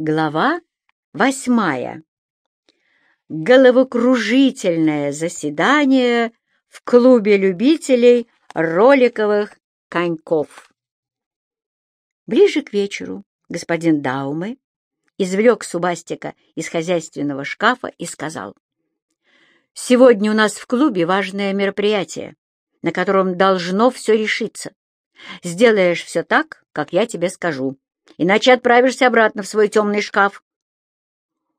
Глава восьмая. Головокружительное заседание в клубе любителей роликовых коньков. Ближе к вечеру господин Дауме извлек Субастика из хозяйственного шкафа и сказал, «Сегодня у нас в клубе важное мероприятие, на котором должно все решиться. Сделаешь все так, как я тебе скажу, иначе отправишься обратно в свой темный шкаф».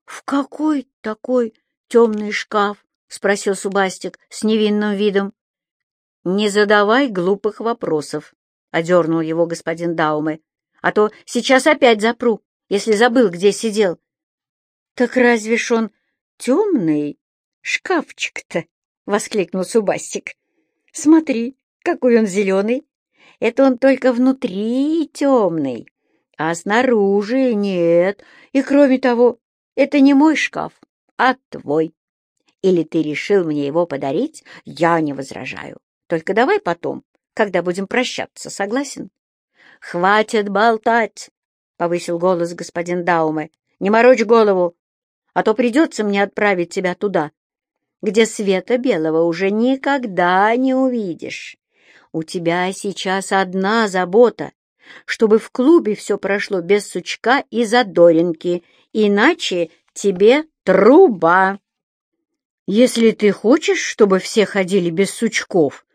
«В какой такой темный шкаф?» — спросил Субастик с невинным видом. «Не задавай глупых вопросов», — одернул его господин Дауме, «а то сейчас опять запру, если забыл, где сидел». «Так разве ж он темный шкафчик-то?» — воскликнул Субастик. «Смотри, какой он зеленый! Это он только внутри темный, а снаружи нет. И кроме того, это не мой шкаф, а твой. Или ты решил мне его подарить, я не возражаю. Только давай потом, когда будем прощаться, согласен? — Хватит болтать, — повысил голос господин Дауме. — Не морочь голову, а то придется мне отправить тебя туда, где света белого уже никогда не увидишь. У тебя сейчас одна забота, чтобы в клубе все прошло без сучка и задоринки, иначе тебе труба. Если ты хочешь, чтобы все ходили без сучков,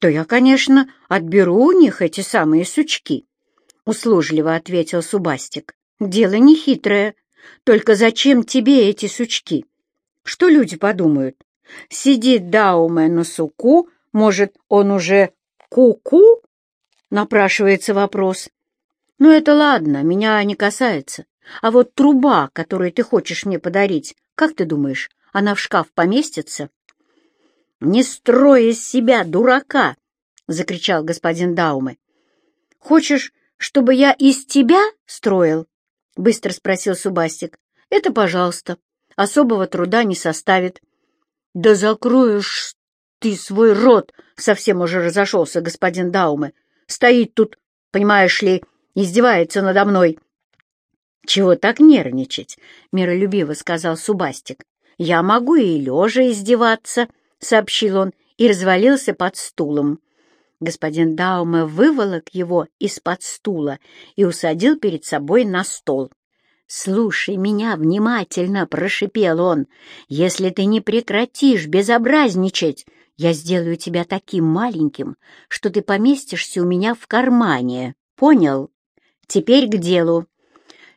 то я, конечно, отберу у них эти самые сучки, — услужливо ответил Субастик. Дело нехитрое. Только зачем тебе эти сучки? Что люди подумают? Сидит Дауме на суку, может, он уже ку-ку? Напрашивается вопрос. Ну это ладно, меня не касается. А вот труба, которую ты хочешь мне подарить, как ты думаешь, она в шкаф поместится? «Не строй из себя дурака!» — закричал господин Дауме. «Хочешь, чтобы я из тебя строил?» — быстро спросил Субастик. «Это, пожалуйста, особого труда не составит». «Да закроешь ты свой рот!» — совсем уже разошелся господин Дауме. «Стоит тут, понимаешь ли, издевается надо мной». «Чего так нервничать?» — миролюбиво сказал Субастик. «Я могу и лежа издеваться», — сообщил он и развалился под стулом. Господин Дауме выволок его из-под стула и усадил перед собой на стол. «Слушай меня внимательно», — прошипел он. «Если ты не прекратишь безобразничать, я сделаю тебя таким маленьким, что ты поместишься у меня в кармане. Понял? Теперь к делу.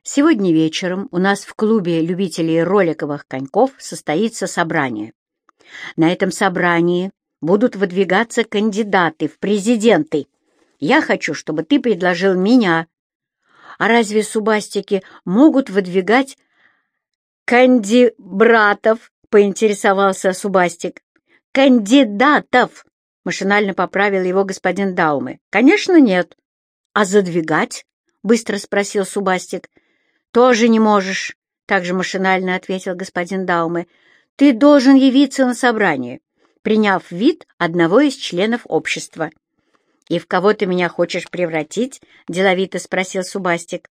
Сегодня вечером у нас в клубе любителей роликовых коньков состоится собрание. На этом собрании будут выдвигаться кандидаты в президенты. Я хочу, чтобы ты предложил меня. А разве субастики могут выдвигать канди-братов? Поинтересовался Субастик. Кандидатов! Машинально поправил его господин Даумы. Конечно, нет. А задвигать? Быстро спросил Субастик. Тоже не можешь, также машинально ответил господин Даумы. Ты должен явиться на собрание, приняв вид одного из членов общества. «И в кого ты меня хочешь превратить?» — деловито спросил Субастик.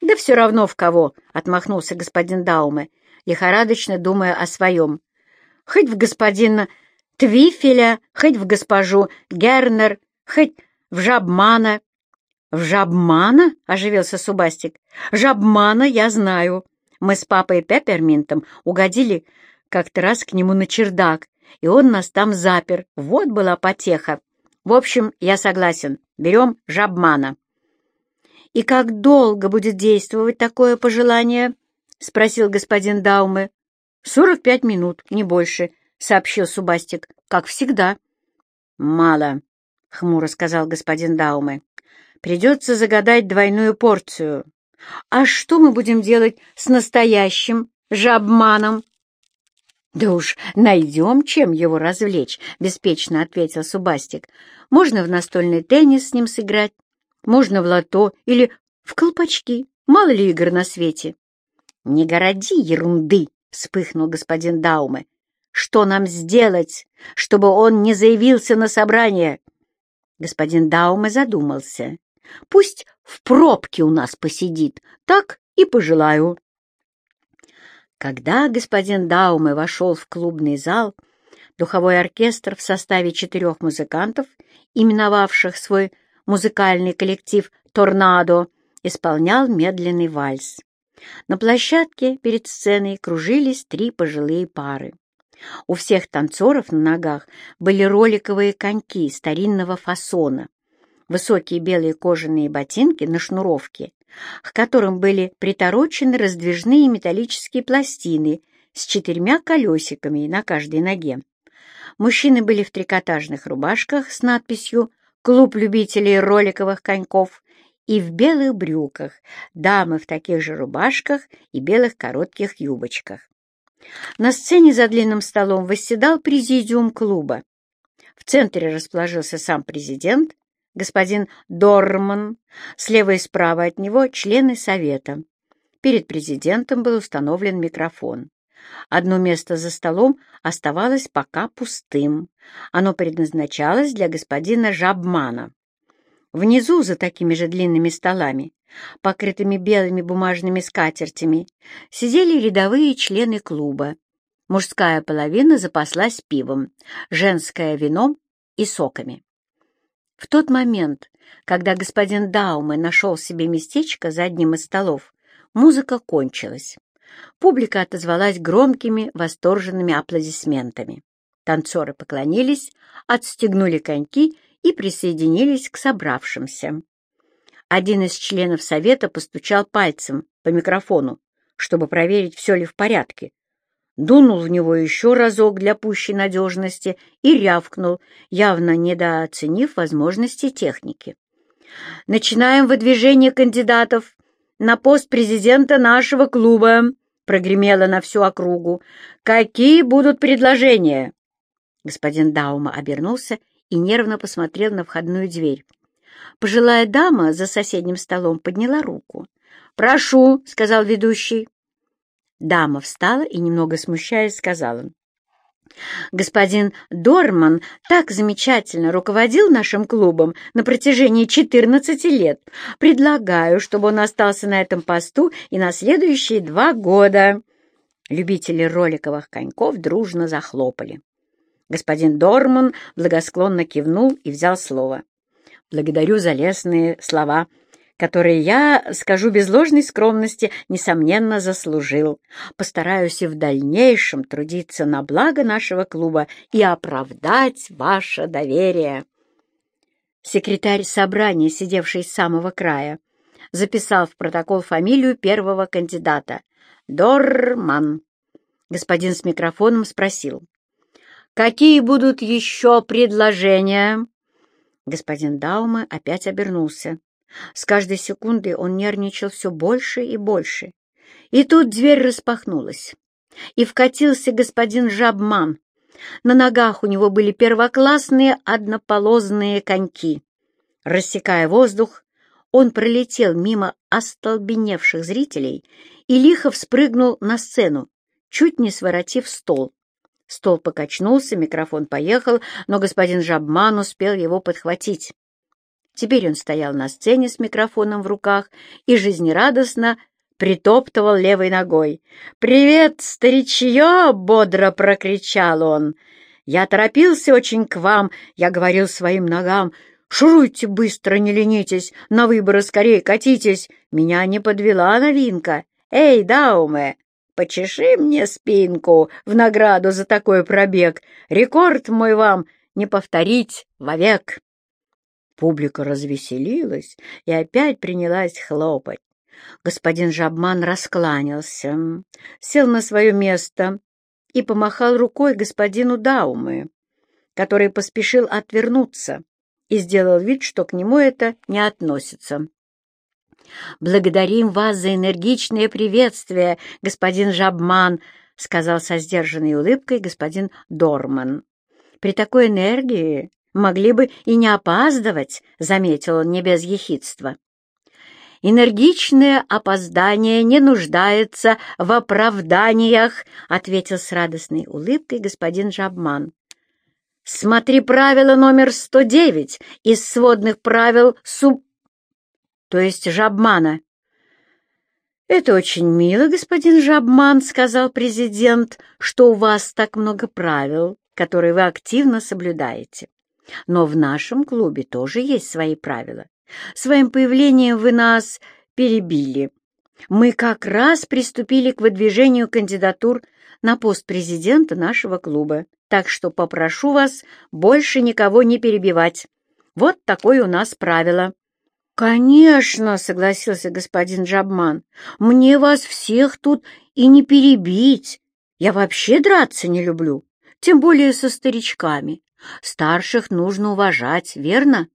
«Да все равно в кого», — отмахнулся господин Дауме, лихорадочно думая о своем. «Хоть в господина Твифеля, хоть в госпожу Гернер, хоть в Жабмана». «В Жабмана?» — оживился Субастик. «Жабмана я знаю. Мы с папой Пепперминтом угодили как-то раз к нему на чердак, и он нас там запер. Вот была потеха. В общем, я согласен. Берем жабмана. «И как долго будет действовать такое пожелание?» — спросил господин Дауме. «Сорок пять минут, не больше», — сообщил Субастик, — «как всегда». «Мало», — хмуро сказал господин Дауме. «Придется загадать двойную порцию. А что мы будем делать с настоящим жабманом?» «Да уж найдем, чем его развлечь», — беспечно ответил Субастик. «Можно в настольный теннис с ним сыграть, можно в лото или в колпачки. Мало ли игр на свете». «Не городи ерунды», — вспыхнул господин Дауме. «Что нам сделать, чтобы он не заявился на собрание?» Господин Дауме задумался. «Пусть в пробке у нас посидит, так и пожелаю». Когда господин Дауме вошел в клубный зал, духовой оркестр в составе четырех музыкантов, именовавших свой музыкальный коллектив «Торнадо», исполнял медленный вальс. На площадке перед сценой кружились три пожилые пары. У всех танцоров на ногах были роликовые коньки старинного фасона, высокие белые кожаные ботинки на шнуровке, к которым были приторочены раздвижные металлические пластины с четырьмя колесиками на каждой ноге. Мужчины были в трикотажных рубашках с надписью «Клуб любителей роликовых коньков» и в белых брюках, дамы в таких же рубашках и белых коротких юбочках. На сцене за длинным столом восседал президиум клуба. В центре расположился сам президент, господин Дорман, слева и справа от него члены совета. Перед президентом был установлен микрофон. Одно место за столом оставалось пока пустым. Оно предназначалось для господина Жабмана. Внизу, за такими же длинными столами, покрытыми белыми бумажными скатертями, сидели рядовые члены клуба. Мужская половина запаслась пивом, женская — вином и соками. В тот момент, когда господин Дауме нашел себе местечко за одним из столов, музыка кончилась. Публика отозвалась громкими, восторженными аплодисментами. Танцоры поклонились, отстегнули коньки и присоединились к собравшимся. Один из членов совета постучал пальцем по микрофону, чтобы проверить, все ли в порядке. Дунул в него еще разок для пущей надежности и рявкнул, явно недооценив возможности техники. «Начинаем выдвижение кандидатов на пост президента нашего клуба», прогремело на всю округу. «Какие будут предложения?» Господин Даума обернулся и нервно посмотрел на входную дверь. Пожилая дама за соседним столом подняла руку. «Прошу», — сказал ведущий. Дама встала и, немного смущаясь, сказала. «Господин Дорман так замечательно руководил нашим клубом на протяжении 14 лет. Предлагаю, чтобы он остался на этом посту и на следующие два года». Любители роликовых коньков дружно захлопали. Господин Дорман благосклонно кивнул и взял слово. «Благодарю за лестные слова, которые я, скажу без ложной скромности, несомненно заслужил. Постараюсь и в дальнейшем трудиться на благо нашего клуба и оправдать ваше доверие». Секретарь собрания, сидевший с самого края, записал в протокол фамилию первого кандидата — Дорман. Господин с микрофоном спросил. Какие будут еще предложения?» Господин Дауме опять обернулся. С каждой секундой он нервничал все больше и больше. И тут дверь распахнулась, и вкатился господин Жабман. На ногах у него были первоклассные однополозные коньки. Рассекая воздух, он пролетел мимо остолбеневших зрителей и лихо вспрыгнул на сцену, чуть не своротив стол. Стол покачнулся, микрофон поехал, но господин Жабман успел его подхватить. Теперь он стоял на сцене с микрофоном в руках и жизнерадостно притоптывал левой ногой. «Привет, старичье!» — бодро прокричал он. «Я торопился очень к вам, я говорил своим ногам. Шуруйте быстро, не ленитесь, на выборы скорее катитесь. Меня не подвела новинка. Эй, Дауме, Почеши мне спинку в награду за такой пробег. Рекорд мой вам не повторить вовек. Публика развеселилась и опять принялась хлопать. Господин Жабман раскланялся, сел на свое место и помахал рукой господину Даумы, который поспешил отвернуться и сделал вид, что к нему это не относится. «Благодарим вас за энергичное приветствие, господин Жабман», — сказал со сдержанной улыбкой господин Дорман. «При такой энергии могли бы и не опаздывать», — заметил он не без ехидства. «Энергичное опоздание не нуждается в оправданиях», — ответил с радостной улыбкой господин Жабман. «Смотри правило номер 109 из сводных правил суб...» то есть жабмана. «Это очень мило, господин Жабман», — сказал президент, «что у вас так много правил, которые вы активно соблюдаете. Но в нашем клубе тоже есть свои правила. Своим появлением вы нас перебили. Мы как раз приступили к выдвижению кандидатур на пост президента нашего клуба, так что попрошу вас больше никого не перебивать. Вот такое у нас правило». «Конечно», — согласился господин Джабман, — «мне вас всех тут и не перебить. Я вообще драться не люблю, тем более со старичками. Старших нужно уважать, верно?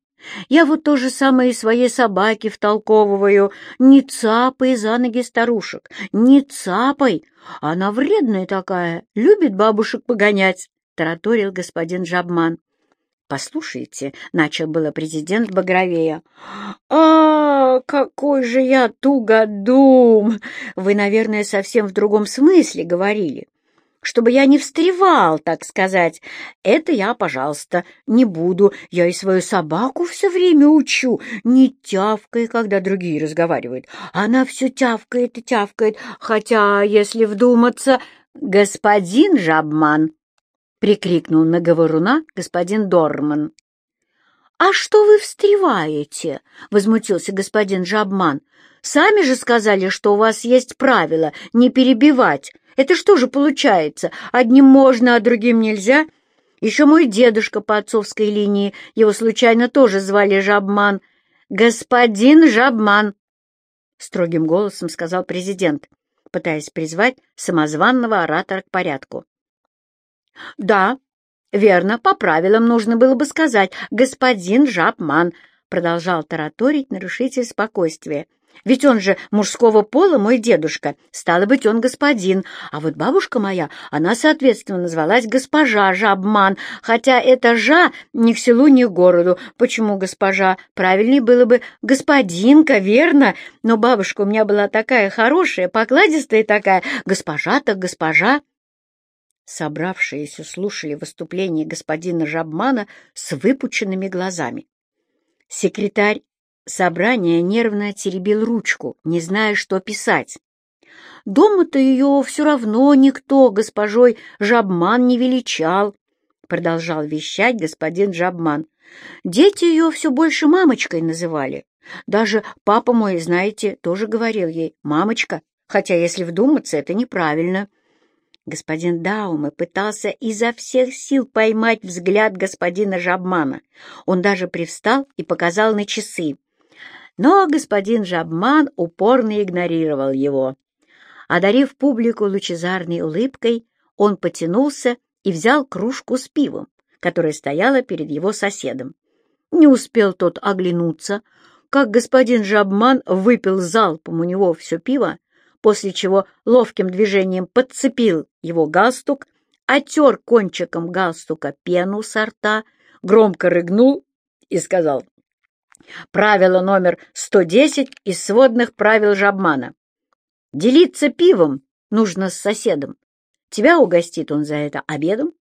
Я вот то же самое и своей собаке втолковываю. Не цапай за ноги старушек, не цапай. Она вредная такая, любит бабушек погонять», — тараторил господин Жабман. «Послушайте», — начал было президент Багровея. «А, какой же я тугодум! Вы, наверное, совсем в другом смысле говорили чтобы я не встревал, так сказать. Это я, пожалуйста, не буду. Я и свою собаку все время учу. Не тявкай, когда другие разговаривают. Она все тявкает и тявкает, хотя, если вдуматься, господин Жабман, — прикрикнул на говоруна господин Дорман. «А что вы встреваете?» — возмутился господин Жабман. «Сами же сказали, что у вас есть правило не перебивать. Это что же получается? Одним можно, а другим нельзя? Еще мой дедушка по отцовской линии, его случайно тоже звали Жабман. Господин Жабман!» Строгим голосом сказал президент, пытаясь призвать самозванного оратора к порядку. «Да, верно, по правилам нужно было бы сказать «господин Жабман», продолжал тараторить нарушитель спокойствия. Ведь он же мужского пола, мой дедушка. Стало быть, он господин. А вот бабушка моя, она, соответственно, назвалась госпожа Жабман, хотя это «жа» ни к селу, ни к городу. Почему госпожа? Правильнее было бы господинка, верно? Но бабушка у меня была такая хорошая, покладистая такая. Госпожа так госпожа. Собравшиеся слушали выступление господина Жабмана с выпученными глазами. Секретарь собрания нервно теребил ручку, не зная, что писать. Дома-то ее все равно никто госпожой Жабман не величал, продолжал вещать господин Жабман. Дети ее все больше мамочкой называли. Даже папа мой, знаете, тоже говорил ей «мамочка», хотя, если вдуматься, это неправильно. Господин Дауме пытался изо всех сил поймать взгляд господина Жабмана. Он даже привстал и показал на часы. Но господин Жабман упорно игнорировал его. Одарив публику лучезарной улыбкой, он потянулся и взял кружку с пивом, которая стояла перед его соседом. Не успел тот оглянуться, как господин Жабман выпил залпом у него все пиво, после чего ловким движением подцепил его галстук, отер кончиком галстука пену со рта, громко рыгнул и сказал «Правило номер 110 из сводных правил Жабмана. Делиться пивом нужно с соседом. Тебя угостит он за это обедом.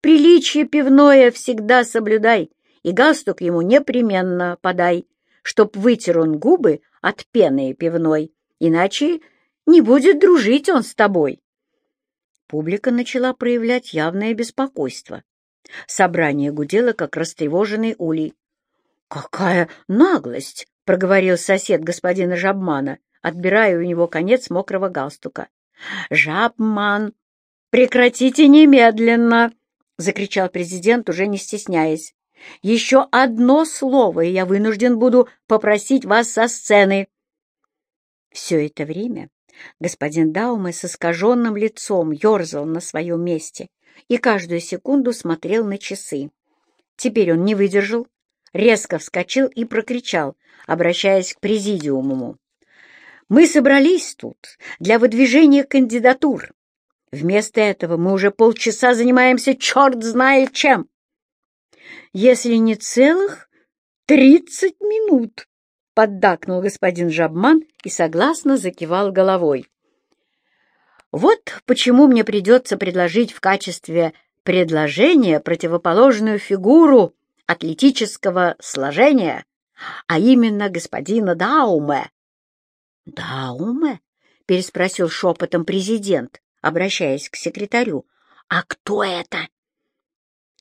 Приличие пивное всегда соблюдай, и галстук ему непременно подай, чтоб вытер он губы от пены пивной, иначе не будет дружить он с тобой. Публика начала проявлять явное беспокойство. Собрание гудело, как растревоженный улей. «Какая наглость!» — проговорил сосед господина Жабмана, отбирая у него конец мокрого галстука. «Жабман, прекратите немедленно!» — закричал президент, уже не стесняясь. «Еще одно слово, и я вынужден буду попросить вас со сцены». Все это время Господин Дауме с искаженным лицом ерзал на своем месте и каждую секунду смотрел на часы. Теперь он не выдержал, резко вскочил и прокричал, обращаясь к президиуму. «Мы собрались тут для выдвижения кандидатур. Вместо этого мы уже полчаса занимаемся черт знает чем. Если не целых тридцать минут поддакнул господин Жабман и согласно закивал головой. Вот почему мне придется предложить в качестве предложения противоположную фигуру атлетического сложения, а именно господина Дауме. «Дауме?» — переспросил шепотом президент, обращаясь к секретарю. «А кто это?»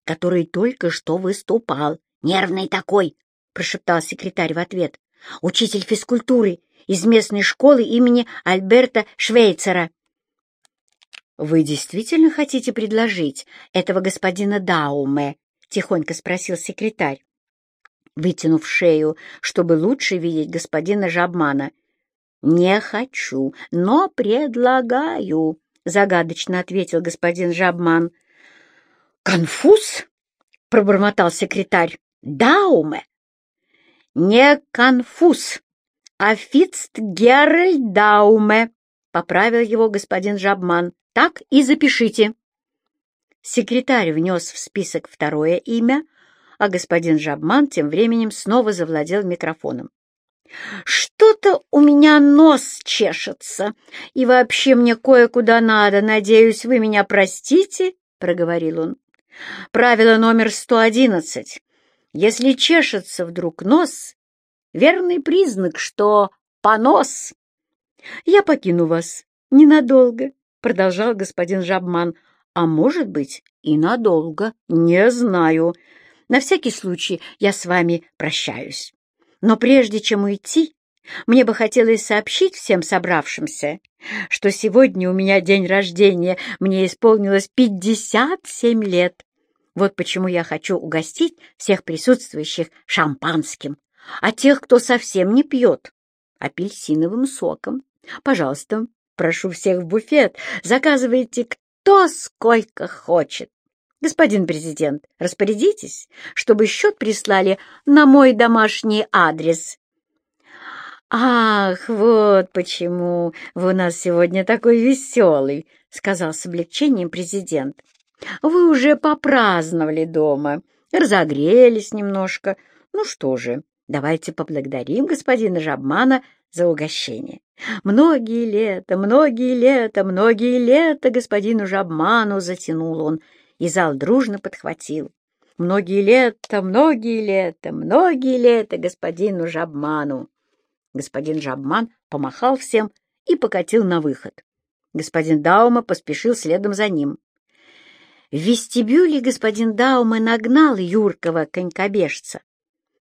«Который только что выступал. Нервный такой», — прошептал секретарь в ответ. «Учитель физкультуры из местной школы имени Альберта Швейцера». «Вы действительно хотите предложить этого господина Дауме?» — тихонько спросил секретарь, вытянув шею, чтобы лучше видеть господина Жабмана. «Не хочу, но предлагаю», — загадочно ответил господин Жабман. «Конфуз?» — пробормотал секретарь. «Дауме?» «Не конфуз, а Фицгеральд Дауме», — поправил его господин Жабман. «Так и запишите». Секретарь внес в список второе имя, а господин Жабман тем временем снова завладел микрофоном. «Что-то у меня нос чешется, и вообще мне кое-куда надо. Надеюсь, вы меня простите?» — проговорил он. «Правило номер сто одиннадцать. Если чешется вдруг нос, верный признак, что понос. Я покину вас ненадолго, — продолжал господин Жабман. А может быть, и надолго, не знаю. На всякий случай я с вами прощаюсь. Но прежде чем уйти, мне бы хотелось сообщить всем собравшимся, что сегодня у меня день рождения, мне исполнилось пятьдесят семь лет. Вот почему я хочу угостить всех присутствующих шампанским, а тех, кто совсем не пьет, апельсиновым соком. Пожалуйста, прошу всех в буфет, заказывайте кто сколько хочет. Господин президент, распорядитесь, чтобы счет прислали на мой домашний адрес. «Ах, вот почему вы у нас сегодня такой веселый», — сказал с облегчением президент. «Вы уже попраздновали дома, разогрелись немножко. Ну что же, давайте поблагодарим господина Жабмана за угощение. Многие лета, многие лета, многие лета господину Жабману затянул он, и зал дружно подхватил. Многие лета, многие лета, многие лета господину Жабману. Господин Жабман помахал всем и покатил на выход. Господин Даума поспешил следом за ним. В вестибюле господин Даума нагнал юркого конькобежца,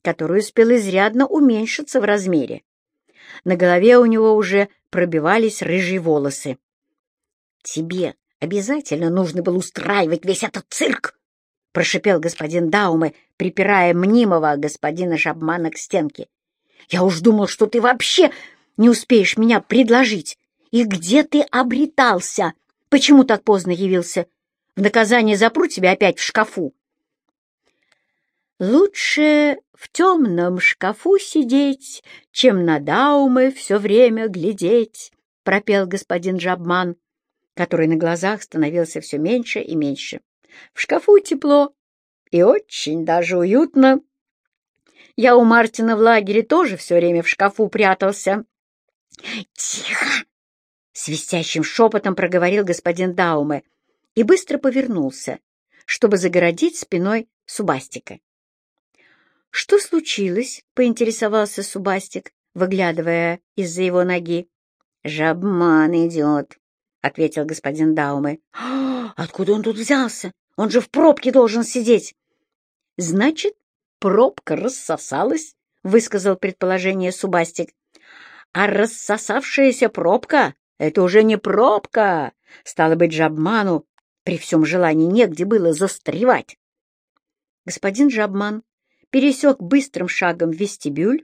который успел изрядно уменьшиться в размере. На голове у него уже пробивались рыжие волосы. «Тебе обязательно нужно было устраивать весь этот цирк!» — прошипел господин Дауме, припирая мнимого господина Жабмана к стенке. «Я уж думал, что ты вообще не успеешь меня предложить. И где ты обретался? Почему так поздно явился? В наказание запру тебя опять в шкафу». «Лучше в темном шкафу сидеть, чем на Даумы все время глядеть», — пропел господин Жабман, который на глазах становился все меньше и меньше. «В шкафу тепло и очень даже уютно. Я у Мартина в лагере тоже все время в шкафу прятался». «Тихо!» — свистящим шепотом проговорил господин Дауме и быстро повернулся, чтобы загородить спиной Субастика. «Что случилось?» — поинтересовался Субастик, выглядывая из-за его ноги. «Жабман идет», — ответил господин Дауме. «Откуда он тут взялся? Он же в пробке должен сидеть». «Значит, пробка рассосалась», — высказал предположение Субастик. «А рассосавшаяся пробка — это уже не пробка. Стало быть, Жабману при всем желании негде было застревать». Господин Жабман пересек быстрым шагом вестибюль,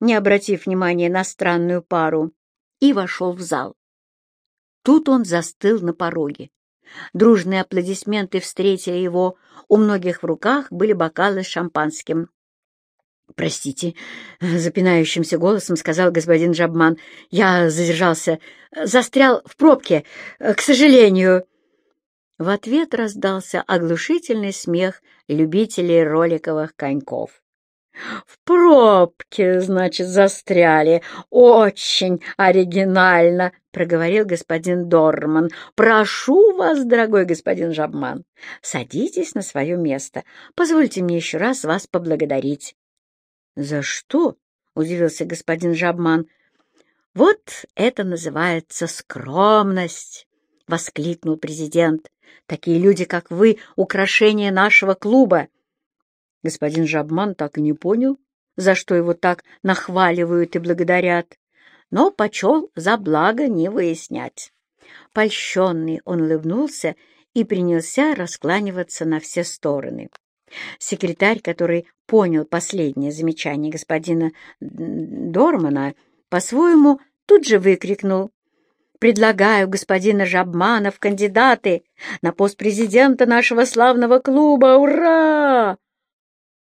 не обратив внимания на странную пару, и вошел в зал. Тут он застыл на пороге. Дружные аплодисменты встретили его, у многих в руках были бокалы с шампанским. «Простите», — запинающимся голосом сказал господин Жабман, — «я задержался, застрял в пробке, к сожалению». В ответ раздался оглушительный смех любителей роликовых коньков. «В пробке, значит, застряли. Очень оригинально!» — проговорил господин Дорман. «Прошу вас, дорогой господин Жабман, садитесь на свое место. Позвольте мне еще раз вас поблагодарить». «За что?» — удивился господин Жабман. Вот это называется скромность, — воскликнул президент. Такие люди, как вы, — украшение нашего клуба. Господин Жабман так и не понял, за что его так нахваливают и благодарят, но почел за благо не выяснять. Польщенный он улыбнулся и принялся раскланиваться на все стороны. Секретарь, который понял последнее замечание господина Дормана, по-своему тут же выкрикнул «Предлагаю господина Жабмана в кандидаты на пост президента нашего славного клуба! Ура!»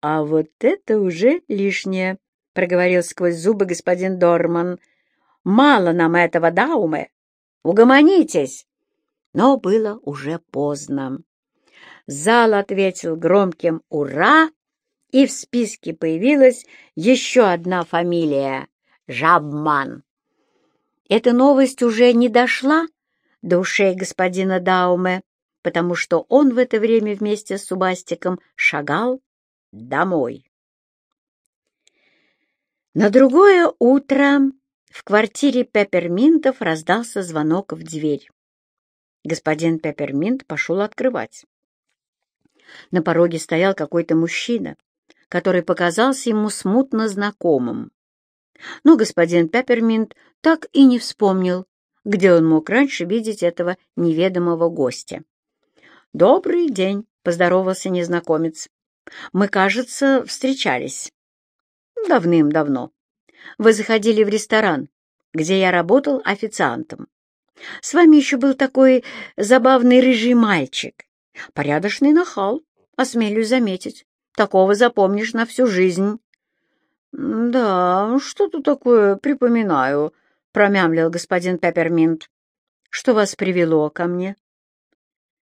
«А вот это уже лишнее», — проговорил сквозь зубы господин Дорман. «Мало нам этого, Дауме! Угомонитесь!» Но было уже поздно. Зал ответил громким «Ура!», и в списке появилась еще одна фамилия — Жабман. Эта новость уже не дошла до ушей господина Дауме, потому что он в это время вместе с Субастиком шагал домой. На другое утро в квартире Пепперминтов раздался звонок в дверь. Господин Пепперминт пошел открывать. На пороге стоял какой-то мужчина, который показался ему смутно знакомым. Но господин Пепперминт так и не вспомнил, где он мог раньше видеть этого неведомого гостя. «Добрый день», — поздоровался незнакомец. Мы, кажется, встречались. Давным-давно. Вы заходили в ресторан, где я работал официантом. С вами еще был такой забавный рыжий мальчик. Порядочный нахал, осмелюсь заметить. Такого запомнишь на всю жизнь. «Да, что-то такое припоминаю», — промямлил господин Пепперминт. «Что вас привело ко мне?»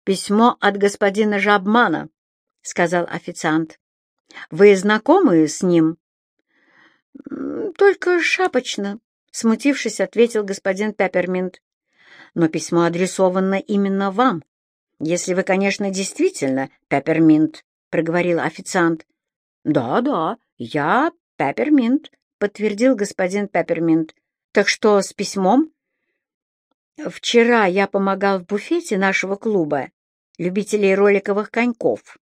«Письмо от господина Жабмана», — сказал официант. «Вы знакомы с ним?» «Только шапочно», — смутившись, ответил господин Пепперминт. «Но письмо адресовано именно вам, если вы, конечно, действительно Пепперминт», — проговорил официант. «Да, да, я Пепперминт», — подтвердил господин Пепперминт. «Так что с письмом?» «Вчера я помогал в буфете нашего клуба любителей роликовых коньков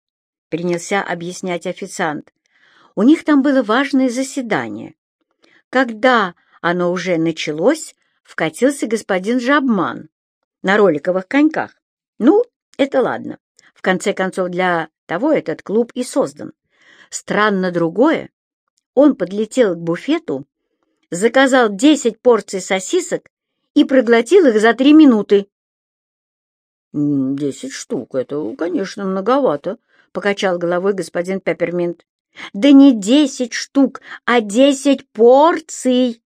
принялся объяснять официант. У них там было важное заседание. Когда оно уже началось, вкатился господин Жабман на роликовых коньках. Ну, это ладно. В конце концов, для того этот клуб и создан. Странно другое. Он подлетел к буфету, заказал десять порций сосисок и проглотил их за три минуты. «Десять штук — это, конечно, многовато», — покачал головой господин Пепперминт. «Да не десять штук, а десять порций!»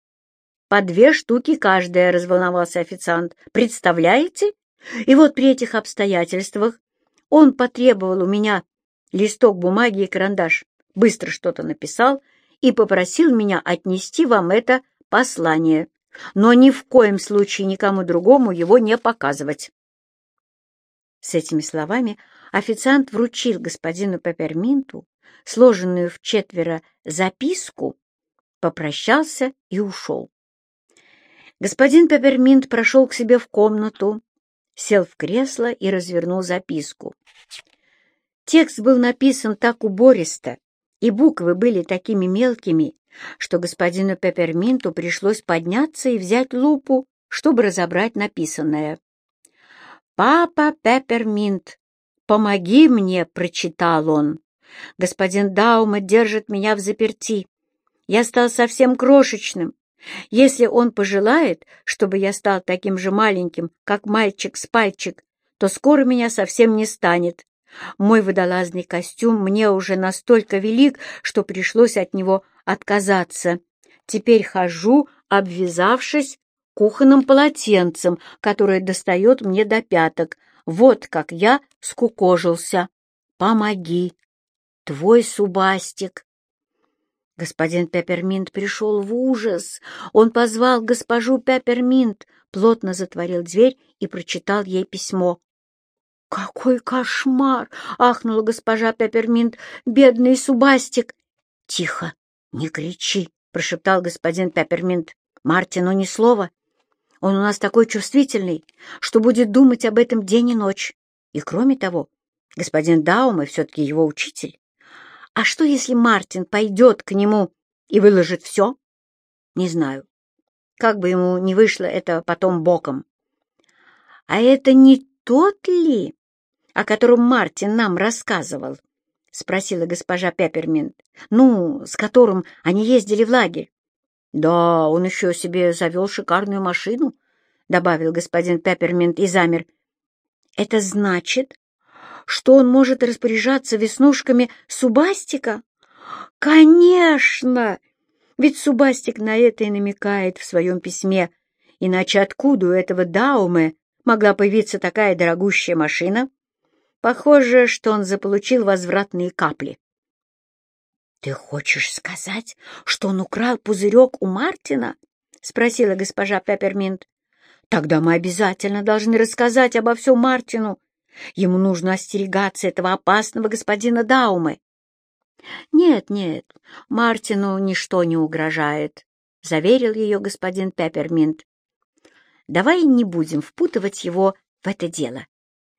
«По две штуки каждая», — разволновался официант. «Представляете? И вот при этих обстоятельствах он потребовал у меня листок бумаги и карандаш, быстро что-то написал и попросил меня отнести вам это послание, но ни в коем случае никому другому его не показывать». С этими словами официант вручил господину Пепперминту сложенную в четверо записку, попрощался и ушел. Господин Пепперминт прошел к себе в комнату, сел в кресло и развернул записку. Текст был написан так убористо, и буквы были такими мелкими, что господину Пепперминту пришлось подняться и взять лупу, чтобы разобрать написанное. «Папа Пепперминт, «Помоги мне!» — прочитал он. «Господин Даума держит меня в заперти. Я стал совсем крошечным. Если он пожелает, чтобы я стал таким же маленьким, как мальчик с пальчик, то скоро меня совсем не станет. Мой водолазный костюм мне уже настолько велик, что пришлось от него отказаться. Теперь хожу, обвязавшись кухонным полотенцем, которое достает мне до пяток, вот как я скукожился. Помоги. Твой Субастик. Господин Пепперминт пришел в ужас. Он позвал госпожу Пепперминт, плотно затворил дверь и прочитал ей письмо. «Какой кошмар!» — ахнула госпожа Пепперминт. «Бедный Субастик!» «Тихо, не кричи!» — прошептал господин Пепперминт. Мартину ни слова. Он у нас такой чувствительный, что будет думать об этом день и ночь. И кроме того, господин Дауме все-таки его учитель. А что, если Мартин пойдет к нему и выложит все? Не знаю. Как бы ему не вышло это потом боком. А это не тот ли, о котором Мартин нам рассказывал? — спросила госпожа Пепперминт. — Ну, с которым они ездили в лагерь. — Да, он еще себе завел шикарную машину, — добавил господин Пепперминт и замер. — Это значит, что он может распоряжаться веснушками Субастика? — Конечно! Ведь Субастик на это и намекает в своем письме. Иначе откуда у этого Дауме могла появиться такая дорогущая машина? Похоже, что он заполучил возвратные капли. — Ты хочешь сказать, что он украл пузырек у Мартина? — спросила госпожа Пепперминт. — Тогда мы обязательно должны рассказать обо всем Мартину. Ему нужно остерегаться этого опасного господина Даумы. «Нет, нет, Мартину ничто не угрожает», — заверил ее господин Пепперминт. «Давай не будем впутывать его в это дело.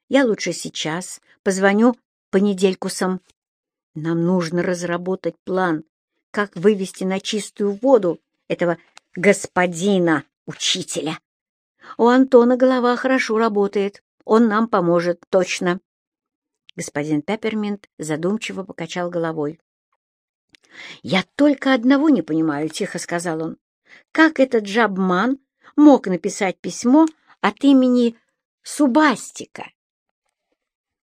Я лучше сейчас позвоню понеделькусам. Нам нужно разработать план, как вывести на чистую воду этого господина-учителя. У Антона голова хорошо работает, он нам поможет, точно». Господин Пепперминт задумчиво покачал головой. «Я только одного не понимаю», — тихо сказал он. «Как этот Джабман мог написать письмо от имени Субастика